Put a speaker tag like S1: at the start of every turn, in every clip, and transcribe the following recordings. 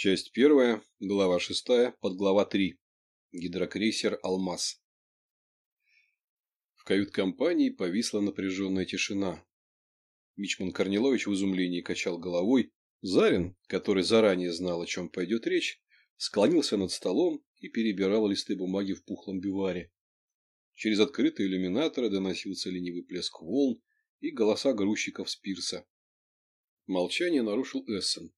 S1: Часть первая, глава шестая, подглава три. Гидрокрейсер «Алмаз». В кают-компании повисла напряженная тишина. Мичман Корнилович в изумлении качал головой. Зарин, который заранее знал, о чем пойдет речь, склонился над столом и перебирал листы бумаги в пухлом биваре. Через открытые иллюминаторы доносился ленивый плеск волн и голоса грузчиков с пирса. Молчание нарушил Эссен.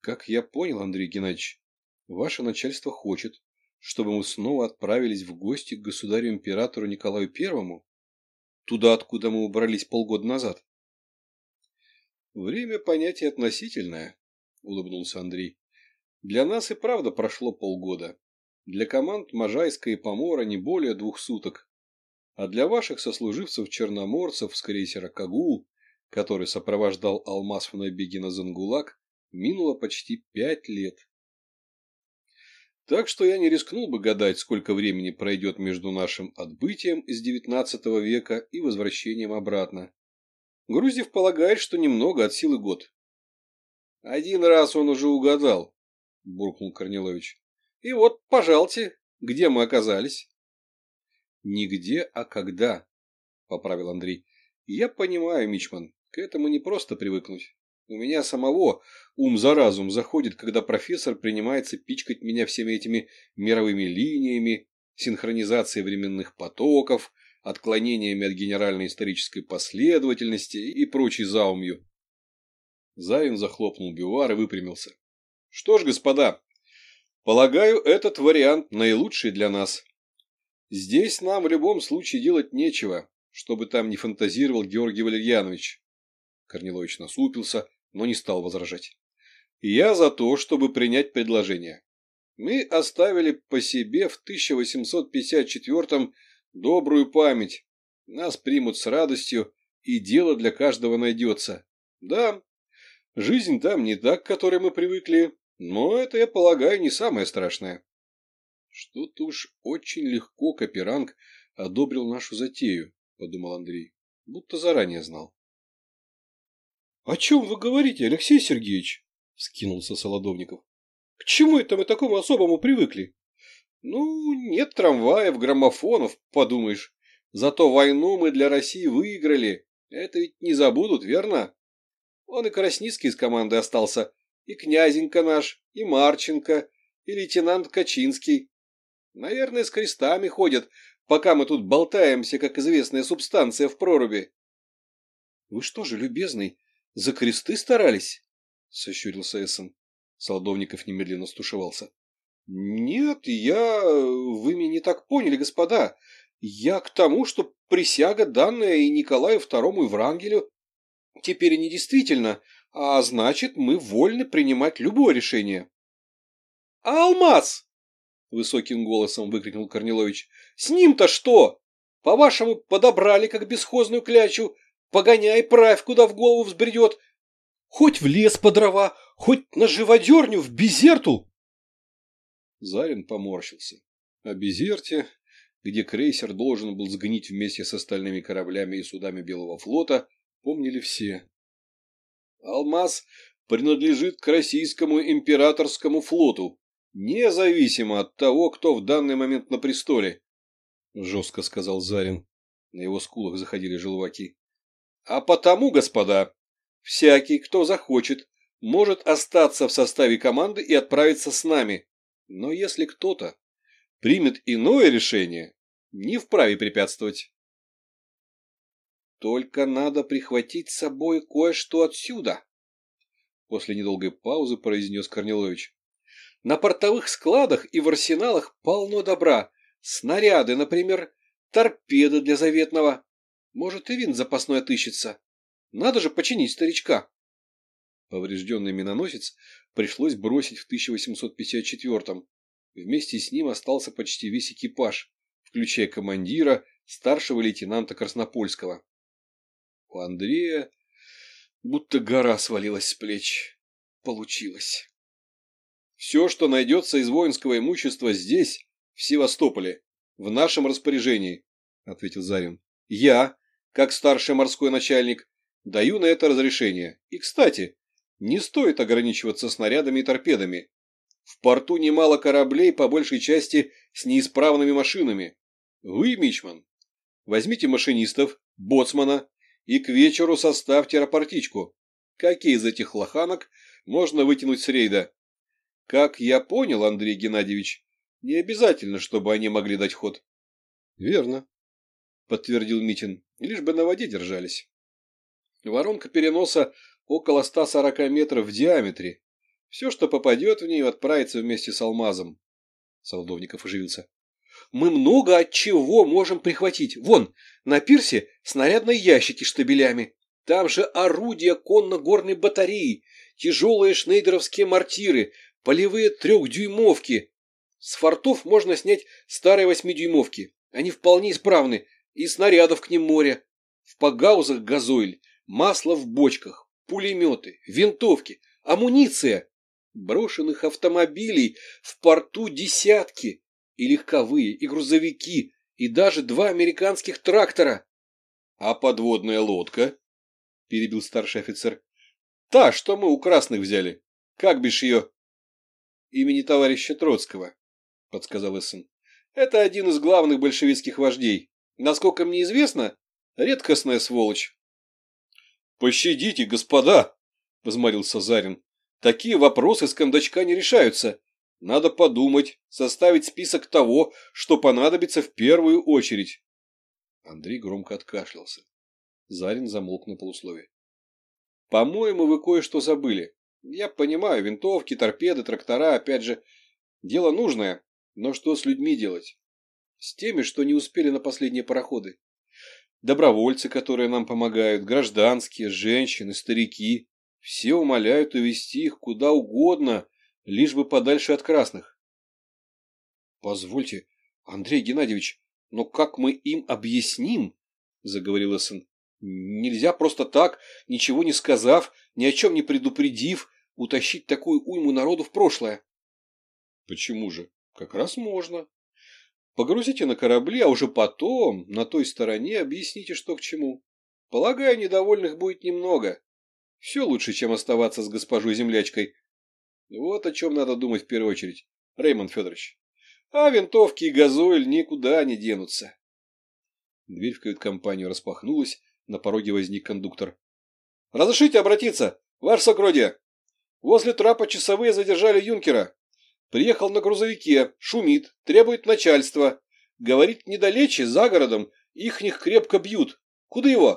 S1: Как я понял, Андрей Геннадьевич, ваше начальство хочет, чтобы мы снова отправились в гости к государю-императору Николаю Первому? Туда, откуда мы убрались полгода назад? Время понятие относительное, улыбнулся Андрей. Для нас и правда прошло полгода. Для команд Можайска и Помора не более двух суток. А для ваших сослуживцев-черноморцев с крейсера «Кагул», который сопровождал Алмаз в набеге на Зангулак, минуло почти пять лет. Так что я не рискнул бы гадать, сколько времени пройдет между нашим отбытием из XIX века и возвращением обратно. Грузев полагает, что немного от силы год. Один раз он уже угадал, буркнул Корнилович. И вот, пожалуйте, где мы оказались? Нигде, а когда, поправил Андрей. Я понимаю, Мичман, к этому не просто привыкнуть. У меня самого ум за разум заходит, когда профессор принимается пичкать меня всеми этими мировыми линиями, синхронизацией временных потоков, отклонениями от генеральной исторической последовательности и прочей заумью. Завин захлопнул бивар и выпрямился. Что ж, господа, полагаю, этот вариант наилучший для нас. Здесь нам в любом случае делать нечего, чтобы там не фантазировал Георгий Валерьянович. Корнилович насупился, но не стал возражать. Я за то, чтобы принять предложение. Мы оставили по себе в 1854-м добрую память. Нас примут с радостью, и дело для каждого найдется. Да, жизнь там не так, к которой мы привыкли, но это, я полагаю, не самое страшное. Что-то уж очень легко Каперанг одобрил нашу затею, подумал Андрей, будто заранее знал. «О чем вы говорите, Алексей Сергеевич?» – скинулся Солодовников. «К чему это мы такому особому привыкли?» «Ну, нет трамваев, граммофонов, подумаешь. Зато войну мы для России выиграли. Это ведь не забудут, верно? Он и Красницкий из команды остался, и Князенко наш, и Марченко, и лейтенант Качинский. Наверное, с крестами ходят, пока мы тут болтаемся, как известная субстанция в проруби». «Вы что же, любезный, за кресты старались? — сощурился Эссен. Солодовников немедленно стушевался. — Нет, я... Вы меня не так поняли, господа. Я к тому, что присяга, данная и Николаю II, и Врангелю, теперь не действительно, а значит, мы вольны принимать любое решение. — Алмаз! — высоким голосом выкрикнул Корнилович. — С ним-то что? По-вашему, подобрали, как бесхозную клячу, Погоняй, правь, куда в голову взбредет. Хоть в лес по дрова, хоть на живодерню, в безерту. Зарин поморщился. О безерте, где крейсер должен был сгнить вместе с остальными кораблями и судами Белого флота, помнили все. Алмаз принадлежит к российскому императорскому флоту, независимо от того, кто в данный момент на престоле, — жестко сказал Зарин. На его скулах заходили желваки. А потому, господа, всякий, кто захочет, может остаться в составе команды и отправиться с нами. Но если кто-то примет иное решение, не вправе препятствовать. Только надо прихватить с собой кое-что отсюда. После недолгой паузы произнес Корнилович. На портовых складах и в арсеналах полно добра. Снаряды, например, торпеды для заветного, может, и винт запасной отыщется. Надо же починить старичка. Поврежденный миноносец пришлось бросить в 1854-м. Вместе с ним остался почти весь экипаж, включая командира, старшего лейтенанта Краснопольского. У Андрея будто гора свалилась с плеч. Получилось. Все, что найдется из воинского имущества здесь, в Севастополе, в нашем распоряжении, — ответил Зарин. Я, как старший морской начальник, даю на это разрешение. И, кстати, не стоит ограничиваться снарядами и торпедами. В порту немало кораблей, по большей части с неисправными машинами. Вы, Мичман, возьмите машинистов, боцмана и к вечеру составьте рапортичку. Какие из этих лоханок можно вытянуть с рейда? Как я понял, Андрей Геннадьевич, не обязательно, чтобы они могли дать ход. Верно, подтвердил Митин, лишь бы на воде держались. Воронка переноса около 140 метров в диаметре. Все, что попадет в нее, отправится вместе с алмазом. Солдовников оживился. Мы много от чего можем прихватить. Вон, на пирсе снарядные ящики штабелями. Там же орудия конно-горной батареи, тяжелые шнейдеровские мортиры, полевые трехдюймовки. С фортов можно снять старые восьмидюймовки. Они вполне исправны, и снарядов к ним море. В погаузах газойль, масло в бочках, пулеметы, винтовки, амуниция. Брошенных автомобилей в порту десятки и легковые, и грузовики, и даже два американских трактора. — А подводная лодка? — перебил старший офицер. — Та, что мы у красных взяли. Как бишь ее? — Имени товарища Троцкого, — подсказал Эссен. — Это один из главных большевистских вождей. Насколько мне известно, редкостная сволочь. — Пощадите, господа! — возмолился Зарин. — Такие вопросы с кондачка не решаются. Надо подумать, составить список того, что понадобится в первую очередь. Андрей громко откашлялся. Зарин замолк на полуслове. По-моему, вы кое-что забыли. Я понимаю, винтовки, торпеды, трактора, опять же, дело нужное, но что с людьми делать? С теми, что не успели на последние пароходы. Добровольцы, которые нам помогают, гражданские, женщины, старики. Все умоляют увезти их куда угодно, лишь бы подальше от красных. — Позвольте, Андрей Геннадьевич, но как мы им объясним, — заговорил сын, — нельзя просто так, ничего не сказав, ни о чем не предупредив, утащить такую уйму народу в прошлое. — Почему же? Как раз можно. Погрузите на корабли, а уже потом, на той стороне, объясните, что к чему. Полагаю, недовольных будет немного. Все лучше, чем оставаться с госпожой землячкой, вот о чем надо думать в первую очередь, Реймонд Федорович. А винтовки и газойль никуда не денутся. Дверь в кают-компанию распахнулась, на пороге возник кондуктор. — Разрешите обратиться, ваше сокродие? Возле трапа часовые задержали юнкера. Приехал на грузовике, шумит, требует начальства. Говорит, недалече, за городом, их них крепко бьют. Куда его?